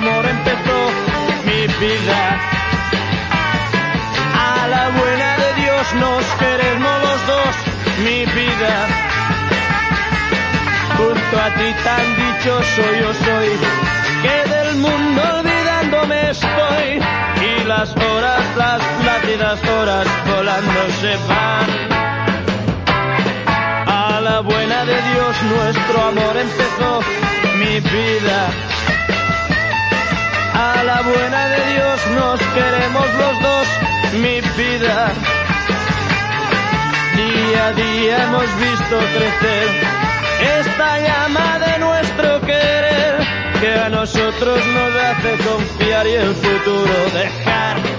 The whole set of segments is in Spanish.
amor empezó mi vida. A la buena de Dios nos queremos los dos, mi vida. Junto a ti tan dichoso yo soy, que del mundo olvidándome estoy. Y las horas, las plácidas horas volando se van. A la buena de Dios nuestro amor empezó, vida. A la buena de Dios nos queremos los dos, mi vida. Día a día hemos visto crecer esta llama de nuestro querer que a nosotros nos hace confiar y el futuro dejar.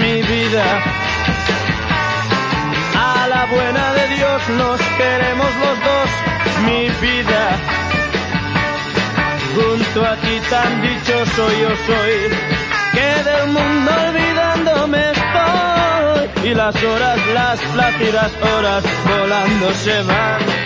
Mi vida. A la buena de Dios nos queremos los dos, mi vida. Junto a ti tan dichoso yo soy, que del mundo olvidándome estoy. Y las horas, las plácidas horas volando se van.